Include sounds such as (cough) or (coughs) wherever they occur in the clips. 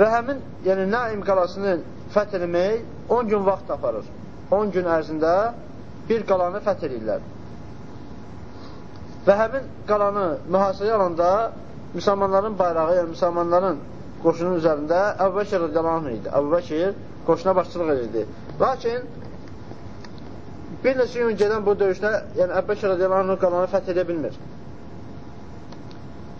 Və həmin, yəni Naim qalasını fəth eləmək 10 gün vaxt aparır. 10 gün ərzində bir qalanı fəth edirlər. Və həmin qalanı mühasirəyə alanda müsəlmanların bayrağı, yəni müsəlmanların qoşunun üzərində Əbu Bəkir rədiyallahu idi. Əbu Bəkir qoşuna başçılıq edirdi. Lakin bir neçə gün gedən bu döyüşdə, yəni Əbu Bəkir rədiyallahu qalanı fəth edə bilmir.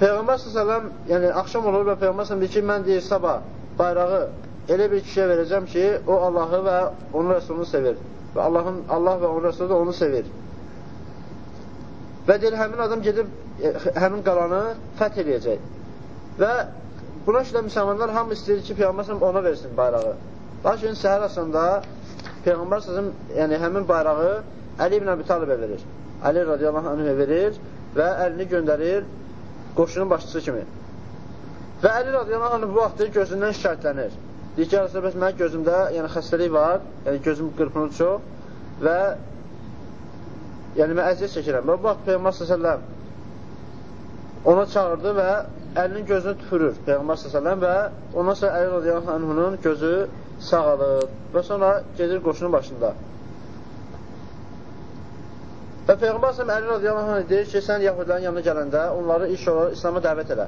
Peyğəmbər s.ə.v yəni axşam olur və Peyğəmbər s.ə.v deyir ki, mən deyir sabah bayrağı elə bir kişiyə verəcəm ki, o Allahı və onun rəsulunu sevir. Və Allahın Allah və onun rəsulu da onu sevir. Və deyir, həmin adam gedib e, həmin qalanı fəth eləyəcək. Və buna görə müsəlmanlar hamı istəyir ki, Peyğəmbər s.ə.v ona versin bayrağı. Lakin səhər asında Peyğəmbər s.ə.v yəni həmin bayrağı Əli ibn Əbi Talibə verir. Əli radiyallahu anhə verir və əlini göndərir qoşunun başçısı kimi. Və Əli radiyallahu anh bu vaxtı gözündən şikayətlənir. Deyir ki, Rəsulbəs mənim gözümdə yəni xəstəlik var, yəni gözüm qırpınır çox və yəni mən əziyyət çəkirəm. Və bu vaxt Peyğəmbər s.ə.v ona çağırdı və əlinin gözünü tüpürür Peyğəmbər s.ə.v və ondan sonra Əli radiyallahu anhunun gözü sağalır və sonra gedir qoşunun başında. Və Peyğəmbər s.ə.v Əli radiyallahu anh deyir ki, sən yahudilərin yanına gələndə onları iş olaraq İslam'a dəvət elə.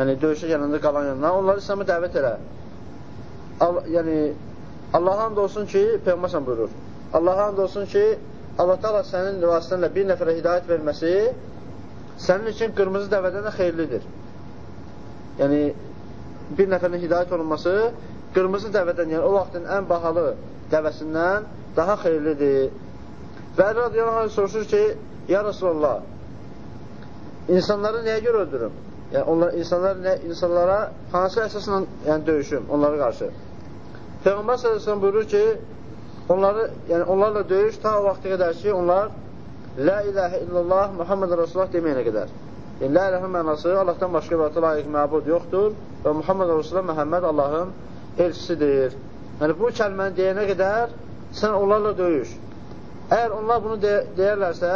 Yəni, döyüşə gələndə qalan yanına, onları İslam'a dəvət elə. Al, yəni, Allah hamd olsun ki, Peyğəmbər s.ə.v buyurur. Allah hamd olsun ki, Allah da sənin vasitənlə bir nəfərə hidayət verməsi sənin üçün qırmızı dəvədən də xeyirlidir. Yəni, bir nəfərin hidayət olunması qırmızı dəvədən, yəni o vaxtın ən bahalı dəvəsindən daha xeyirlidir. Və Əli radiyallahu anh soruşur ki, ya Rasulallah, insanları nəyə görə öldürüm? Yəni, onlar, insanlar, nə, insanlara hansı əsasla yəni, döyüşüm onlara qarşı? Peyğəmbər s.ə.v buyurur ki, onları, yəni, onlarla döyüş ta o vaxtı qədər ki, onlar La ilahə illallah Muhammed Rasulullah deməyənə qədər. Yəni, la ilahə mənası Allahdan başqa bir layiq məbud yoxdur və Muhammed Rasulullah Məhəmməd Allahın elçisidir. Yəni, bu kəlməni deyənə qədər sən onlarla döyüş. Əgər onlar bunu de deyərlərsə,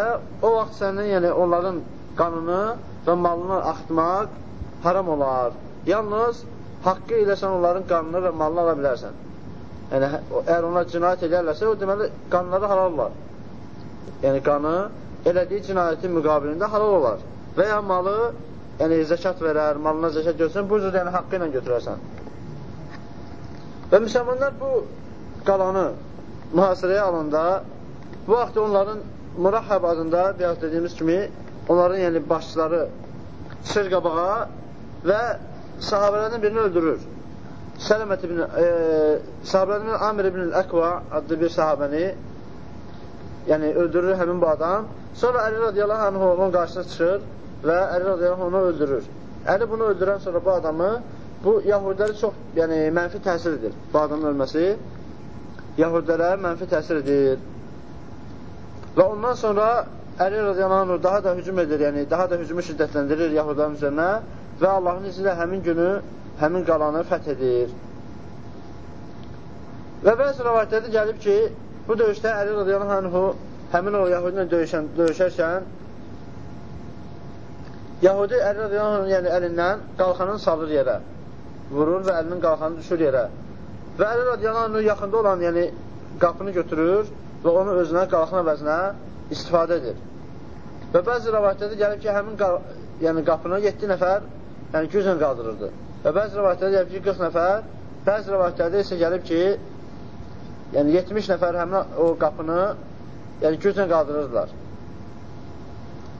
o vaxt sənin, yəni onların qanını və malını axıtmaq haram olar. Yalnız haqqı ilə sən onların qanını və malını ala bilərsən. Yəni, əgər onlar cinayət edərlərsə, o deməli, qanları halal olar. Yəni, qanı elədiyi cinayətin müqabilində halal olar. Və ya malı, yəni zəkat verər, malına zəkat götürsən, bu cür yəni haqqı ilə götürərsən. Və müsəlmanlar bu qalanı mühasirəyə alanda Bu vaxt onların Murahhab adında biraz dediyimiz kimi onların yəni başçıları çıxır qabağa və sahabələrdən birini öldürür. Sələmət ibn, e, sahabələrdən Amir ibn Əkva adlı bir sahabəni yəni öldürür həmin bu adam. Sonra Əli radiyallahu anh onun qarşısına çıxır və Əli radiyallahu anh onu öldürür. Əli bunu öldürən sonra bu adamı bu Yahudiləri çox yəni mənfi təsir edir. Bu adamın ölməsi Yahudilərə mənfi təsir edir. Və ondan sonra Əli radiyallahu anh daha da hücum edir, yəni daha da hücumu şiddətləndirir Yahudilərin üzərinə və Allahın izni ilə həmin günü, həmin qalanı fəth edir. Və bəzi rəvayətlərdə gəlib ki, bu döyüşdə Əli radiyallahu anhu həmin o Yahudi ilə döyüşən, döyüşərkən Yahudi Əli radiyallahu anh yəni əlindən qalxanını salır yerə, vurur və əlinin qalxanı düşür yerə. Və Əli radiyallahu anh yaxında olan yəni qapını götürür və onu özünə qalxın əvəzinə istifadə edir. Və bəzi rəvayətlərdə gəlib ki, həmin yəni qapını 7 nəfər yəni güclə qaldırırdı. Və bəzi rəvayətlərdə gəlib ki, 40 nəfər, bəzi rəvayətlərdə isə gəlib ki, yəni 70 nəfər həmin o qapını yəni güclə qaldırırdılar.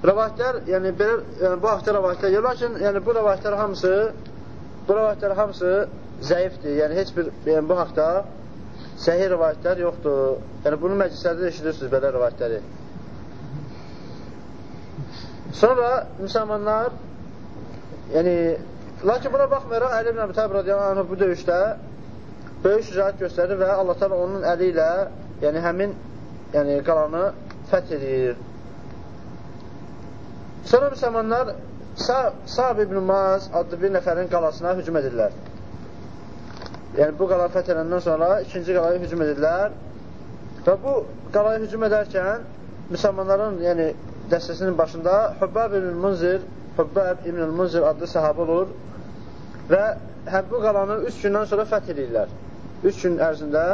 Rəvayətlər, yəni belə yəni bu haqda rəvayətlər gəlir, lakin yəni bu rəvayətlər hamısı bu rəvayətlər hamısı zəifdir. Yəni heç bir yəni bu haqda səhih rivayətlər yoxdur. Yəni, bunu məclislərdə də eşidirsiniz belə rivayətləri. Sonra müsəlmanlar, yəni, lakin buna baxmayaraq, Əli ibn Əbi Təb radiyallahu bu döyüşdə böyük şücaət göstərir və Allah tabi onun əli ilə, yəni həmin yəni, qalanı fəth edir. Sonra müsəlmanlar Sab ibn Maz adlı bir nəfərin qalasına hücum edirlər. Yəni, bu qalaya fəth edəndən sonra ikinci qalaya hücum edirlər və bu qalaya hücum edərkən müsəlmanların yəni, dəstəsinin başında Hübbab ibn Munzir Hübbab ibn Munzir adlı sahabı olur və həm bu qalanı üç gündən sonra fəth edirlər. Üç gün ərzində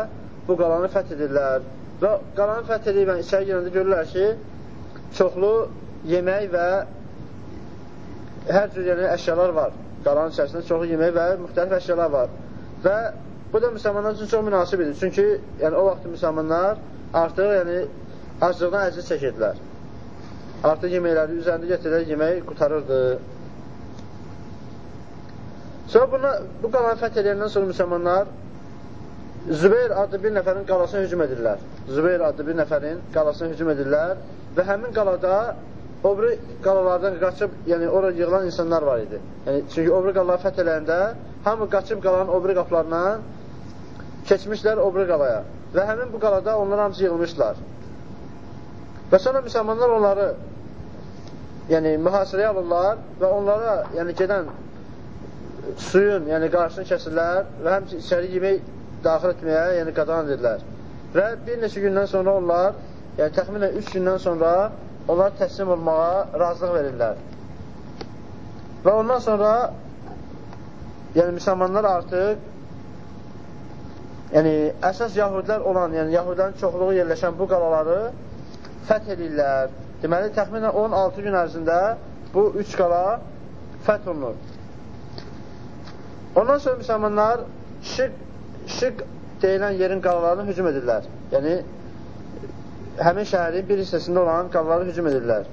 bu qalanı fəth edirlər. Və qalanı fəth edib yəni, içəri girəndə görürlər ki, çoxlu yemək və hər cür yəni, əşyalar var. Qalanın içərisində çoxlu yemək və müxtəlif əşyalar var. Və bu da müsəlmanlar üçün çox münasib idi. Çünki yəni, o vaxt müsəlmanlar artıq yəni, aclıqdan əziz çəkirdilər. Artıq yeməkləri üzərində gətirilər, yemək qutarırdı. Sonra buna, bu qalanı fəth edəndən sonra müsəlmanlar Zübeyir adlı bir nəfərin qalasına hücum edirlər. Zübeyir adlı bir nəfərin qalasına hücum edirlər və həmin qalada o biri qalalardan qaçıb, yəni ora yığılan insanlar var idi. Yəni, çünki o biri qalaları fəth edəndə hamı qaçıb qalanın o biri qaplarından keçmişlər o biri qalaya və həmin bu qalada onlar hamısı yığılmışlar. Və sonra müsəlmanlar onları yəni mühasirəyə alırlar və onlara yəni gedən suyun, yəni qarşısını kəsirlər və həmçin içəri yemək daxil etməyə, yəni qadağan edirlər. Və bir neçə gündən sonra onlar, yəni təxminən 3 gündən sonra onlar təslim olmağa razılıq verirlər. Və ondan sonra yəni müsəlmanlar artıq yəni əsas yahudlər olan, yəni yahudilərin çoxluğu yerləşən bu qalaları fəth edirlər. Deməli, təxminən 16 gün ərzində bu üç qala fəth olunur. Ondan sonra müsəlmanlar şirk şirk deyilən yerin qalalarına hücum edirlər. Yəni, həmin şəhərin bir hissəsində olan qalaları hücum edirlər.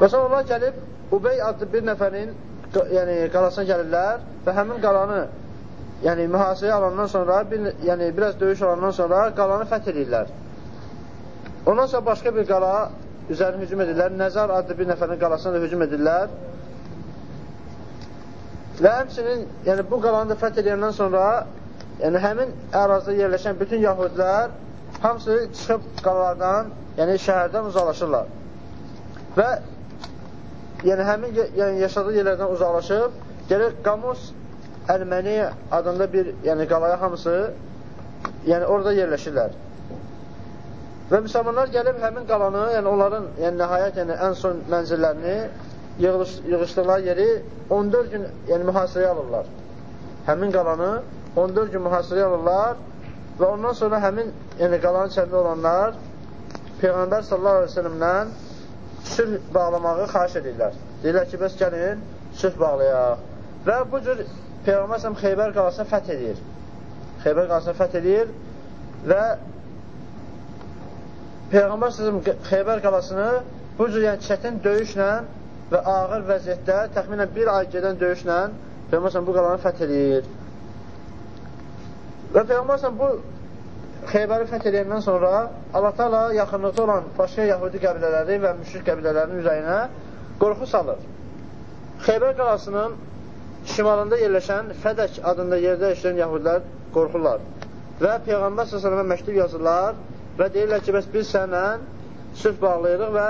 Və sonra onlar gəlib, Ubey adlı bir nəfərin yəni, qalasına gəlirlər və həmin qalanı yəni, mühasirəyə alandan sonra, bir, yəni, biraz döyüş olandan sonra qalanı fəth edirlər. Ondan sonra başqa bir qala üzərinə hücum edirlər. Nəzar adlı bir nəfərin qalasına da hücum edirlər. Və həmçinin, yəni bu qalanı da fəth edəndən sonra, yəni həmin ərazidə yerləşən bütün yahudlər hamısı çıxıb qalalardan, yəni şəhərdən uzaqlaşırlar. Və yəni həmin yəni, yaşadığı yerlərdən uzaqlaşıb, gələk Qamus Əlməni adında bir yəni qalaya hamısı yəni orada yerləşirlər. Və müsəlmanlar gəlib həmin qalanı, yəni onların yəni nəhayət yəni ən son mənzillərini yığılış, yığışdıqları yeri 14 gün yəni mühasirəyə alırlar. Həmin qalanı 14 gün mühasirəyə alırlar və ondan sonra həmin yəni qalanın içərisində olanlar Peyğəmbər sallallahu əleyhi və səlləmdən sülh bağlamağı xahiş edirlər. Deyirlər ki, bəs gəlin sülh bağlayaq. Və bu cür Peyğəmbər sallam Xeybər qalasını fəth edir. Xeybər qalasını fəth edir və Peyğəmbər sallam Xeybər qalasını bu cür yəni çətin döyüşlə və ağır vəziyyətdə təxminən bir ay gedən döyüşlə Peyğəmbər bu qalanı fəth edir. Və Peyğəmbər bu Xeybəri fəth edəndən sonra Allah Taala yaxınlıqda olan başqa Yahudi qəbilələri və müşrik qəbilələrinin üzərinə qorxu salır. Xeybər qalasının şimalında yerləşən Fədək adında yerdə yaşayan Yahudilər qorxurlar. Və Peyğəmbər s.ə.və məktub yazırlar və deyirlər ki, bəs biz sənlə sülh bağlayırıq və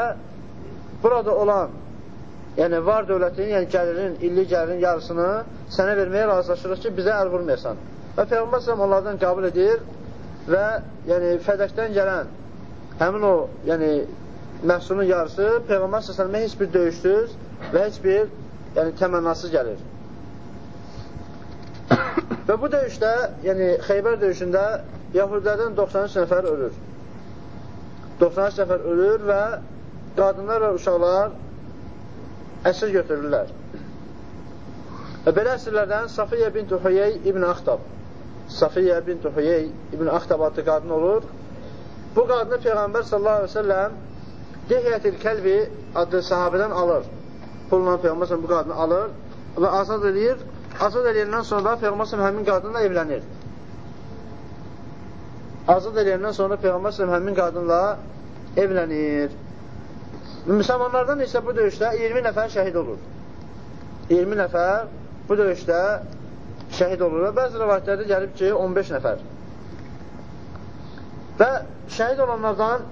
burada olan yəni var dövlətin, yəni gəlirin, illik gəlirin yarısını sənə verməyə razılaşırıq ki, bizə əl vurmayasan. Və Peyğəmbər sələm onlardan qəbul edir və yəni fədəkdən gələn həmin o yəni məhsulun yarısı Peyğəmbər sələmə heç bir döyüşsüz və heç bir yəni təmənnasız gəlir. (coughs) və bu döyüşdə, yəni Xeybər döyüşündə Yahudilərdən 93 nəfər ölür. 93 nəfər ölür və qadınlar və uşaqlar əsir götürürlər. Və belə əsirlərdən Safiyyə bint Hüyey ibn Axtab Safiyyə bint Hüyey ibn Axtab adlı qadın olur. Bu qadını Peyğəmbər sallallahu aleyhi ve selləm Dihiyyətil Kəlbi adlı sahabədən alır. Pulla Peyğəmbər bu qadını alır və azad edir. Azad edəndən sonra Peyğəmbər həmin qadınla evlənir. Azad edəndən sonra Peyğəmbər həmin qadınla evlənir. Müsəlmanlardan isə bu döyüşdə 20 nəfər şəhid olur. 20 nəfər bu döyüşdə şəhid olur və bəzi rəvayətlərdə gəlib ki, 15 nəfər. Və şəhid olanlardan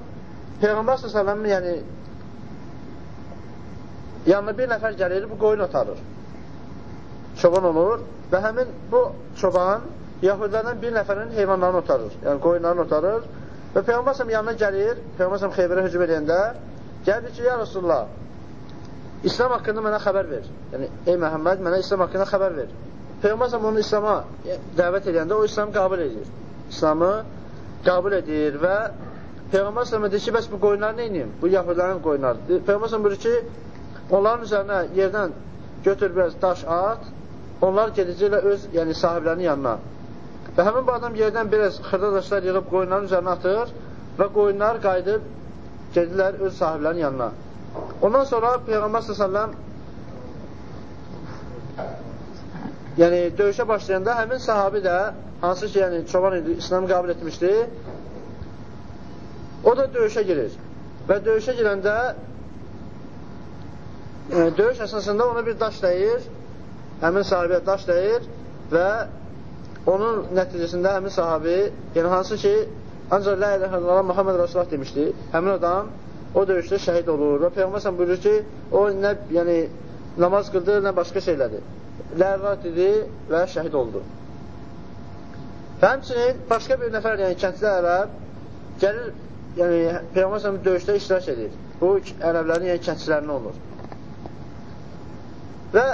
Peyğəmbər s.ə.v yəni yanına bir nəfər gəlir, bu qoyun otarır. Çoban olur və həmin bu çoban Yahudilərdən bir nəfərin heyvanlarını otarır, yəni qoyunlarını otarır və Peyğəmbər s.ə.v yanına gəlir, Peyğəmbər s.ə.v xeybərə hücum edəndə Gəldi ki, ya Rasulullah, İslam haqqında mənə xəbər ver. Yəni, ey Məhəmməd, mənə İslam haqqında xəbər ver. Peyğəmbər onu İslama dəvət edəndə o İslamı qəbul edir. İslamı qəbul edir və Peyğəmbər s.ə.v deyir ki, bəs bu qoyunları nə edeyim? Bu yahudilərin qoyunları. Peyğəmbər s.ə.v buyurur ki, onların üzərinə yerdən götür biraz daş at, onlar gedəcəklər öz yəni, sahiblərinin yanına. Və həmin bu adam yerdən biraz xırda daşlar yığıb qoyunların üzərinə atır və qoyunlar qayıdıb gedirlər öz sahiblərinin yanına. Ondan sonra Peyğəmbər s.ə.v yəni döyüşə başlayanda həmin sahabi də, hansı ki, yəni çoban idi, İslamı qəbul etmişdi, o da döyüşə girir. Və döyüşə girəndə yəni, döyüş əsasında ona bir daş dəyir, həmin sahabiyə daş dəyir və onun nəticəsində həmin sahabi, yəni hansı ki, ancaq la ilə illallah Muhammed Rasulullah demişdi, həmin adam o döyüşdə şəhid olur və Peyğəmbər buyurur ki, o nə yəni namaz qıldı, nə başqa şeylədir. Lərrat idi və şəhid oldu. Və həmçinin başqa bir nəfər, yəni kəndli ərəb gəlir, yəni Peyğəmbər döyüşdə iştirak edir. Bu ərəblərin, yəni kəndçilərinə olur. Və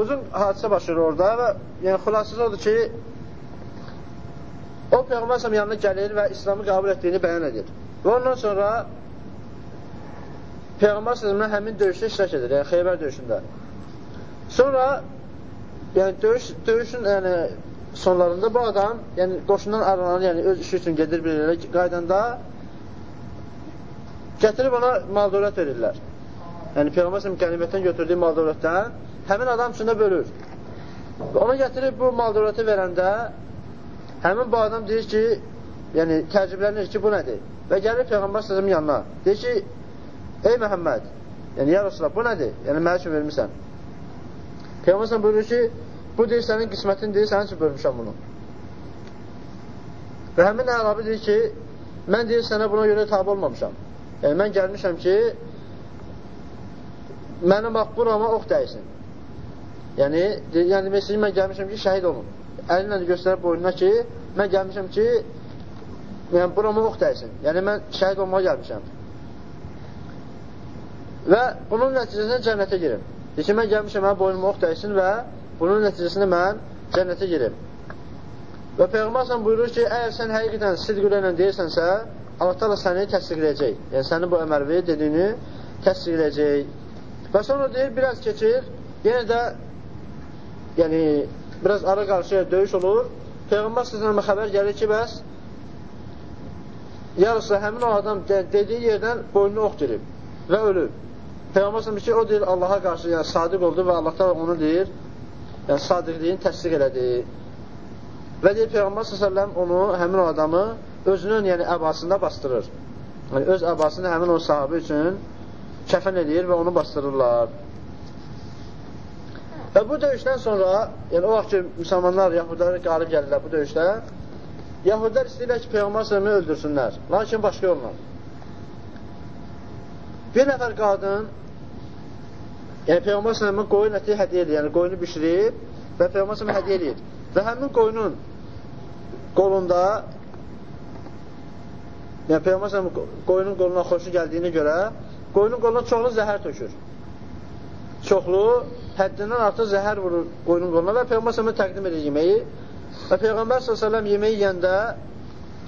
uzun hadisə başlayır orada və yəni xülasəsi odur ki, o Peyğəmbər yanına gəlir və İslamı qəbul etdiyini bəyan edir. Və ondan sonra Peyğəmbər sözümlə həmin döyüşdə iştirak edir, yəni Xeybər döyüşündə. Sonra yəni döyüş döyüşün yəni sonlarında bu adam, yəni qoşundan ayrılan, yəni öz işi üçün gedir bir yerə qaydanda gətirib ona mal dövlət verirlər. Yəni Peyğəmbər qənimətdən götürdüyü mal dövlətdən həmin adam üçün də bölür. Ona gətirib bu mal dövləti verəndə həmin bu adam deyir ki, yəni təəccüblənir ki, bu nədir? Və gəlir Peyğəmbər sözümün yanına. Deyir ki, Ey Məhəmməd, yəni ya Rasulullah, bu nədir? Yəni mənə üçün vermirsən. Peyğəmbər buyurur ki, bu deyir sənin qismətin deyir, sənin üçün bölmüşəm bunu. Və həmin ərabi deyir ki, mən deyir sənə buna görə tabi olmamışam. Yəni mən gəlmişəm ki, mənim maqburama ox dəysin. Yəni, yəni demək mən gəlmişəm ki, şəhid olun. Əlinlə göstərib boynuna ki, mən gəlmişəm ki, yəni burama ox dəysin. Yəni mən şəhid olmağa gəlmişəm. Və bunun nəticəsində cənnətə girim. Deyir ki, mən gəlmişəm, mənə boynuma ox dəysin və bunun nəticəsində mən cənnətə girim. Və Peyğəmbər buyurur ki, əgər sən həqiqətən sidqülə ilə deyirsənsə, Allah da səni təsdiqləyəcək. Yəni, sənin bu əmərvi dediyini təsdiqləyəcək. Və sonra deyir, biraz keçir, yenə də yəni, biraz ara qarşıya döyüş olur. Peyğəmbər sizdən xəbər gəlir ki, bəs yarısı həmin o adam dediyi yerdən boynunu ox girib və ölüb. Peyğəmbər sallallahu ki, o deyir Allaha qarşı yəni sadiq oldu və Allah da onu deyir, yəni sadiqliyini təsdiq elədi. Və deyir Peyğəmbər sallallahu onu həmin o adamı özünün yəni əbasında bastırır. Yəni öz əbasını həmin o sahabi üçün kəfən edir və onu bastırırlar. Və bu döyüşdən sonra, yəni o vaxt ki, müsəlmanlar, yahudlar qalib gəlirlər bu döyüşdə, yahudlar istəyirlər ki, Peyğəmbər sallallahu öldürsünlər. Lakin başqa yolla. Bir nəfər qadın Yəni Peyğəmbər sallallahu qoyun əti hədiyyə edir, yəni qoyunu bişirib və Peyğəmbər sallallahu hədiyyə edir. Və həmin qoyunun qolunda yəni Peyğəmbər sallallahu qoyunun qoluna xoşu gəldiyinə görə qoyunun qoluna çoxlu zəhər tökür. Çoxlu, həddindən artıq zəhər vurur qoyunun qoluna və Peyğəmbər sallallahu təqdim edir yeməyi. Və Peyğəmbər sallallahu yeməyi yeyəndə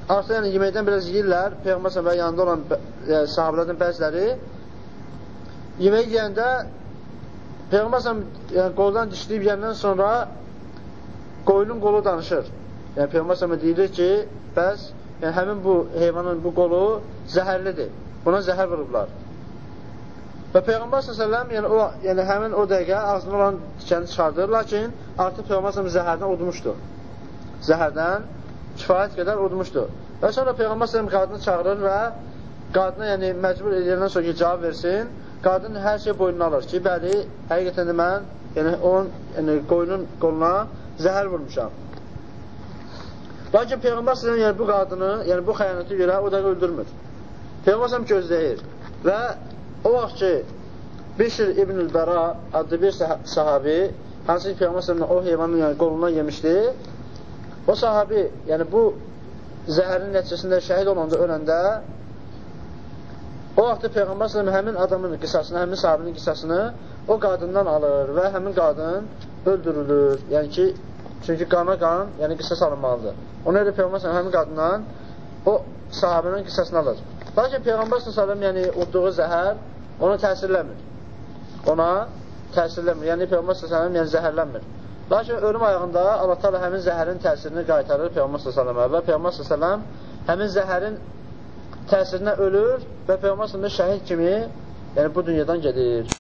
artıq yəni yeməkdən biraz yeyirlər. Peyğəmbər sallallahu yanında olan yəni, sahabelərdən bəziləri yemək yeyəndə Peyğəmbər yəni, qoldan dişləyib yəndən sonra qoyunun qolu danışır. Yəni Peyğəmbər deyilir ki, bəs yəni, həmin bu heyvanın bu qolu zəhərlidir. Buna zəhər vurublar. Və Peyğəmbər s.ə.v yəni, o, yəni, həmin o dəqiqə ağzına olan dikəni çıxardır, lakin artıq Peyğəmbər s.ə.v zəhərdən udmuşdu. Zəhərdən kifayət qədər udmuşdu. Və sonra Peyğəmbər s.ə.v qadını çağırır və qadına yəni, məcbur edildən sonra ki, cavab versin qadın hər şey boynuna alır ki, bəli, həqiqətən də mən yəni, onun yəni, qoyunun qoluna zəhər vurmuşam. Lakin Peyğəmbər s.ə.v yəni, bu qadını, yəni bu xəyanəti görə o da öldürmür. Peyğəmbər s.ə.v gözləyir və o vaxt ki, Bişir İbn-ül Bəra adlı bir sahabi, hansı ki, Peyğəmbər s.ə.v o heyvanın yəni, qolundan yemişdi, o sahabi, yəni bu zəhərin nəticəsində şəhid olanda, öləndə O vaxtda Peyğəmbər s.ə.v həmin adamın qisasını, həmin sahabinin qisasını o qadından alır və həmin qadın öldürülür. Yəni ki, çünki qana qan, yəni qisas alınmalıdır. Ona görə Peyğəmbər s.ə.v həmin qadından o sahabənin qisasını alır. Lakin Peyğəmbər s.ə.v yəni udduğu zəhər ona təsirləmir. Ona təsirləmir. Yəni Peyğəmbər s.ə.v yəni zəhərlənmir. Lakin ölüm ayağında Allah təala həmin zəhərin təsirini qaytarır Peyğəmbər s.ə.və və Peyğəmbər s.ə.v həmin zəhərin təsirinə ölür və Peyğəmbər s.ə.v şəhid kimi yəni bu dünyadan gedir.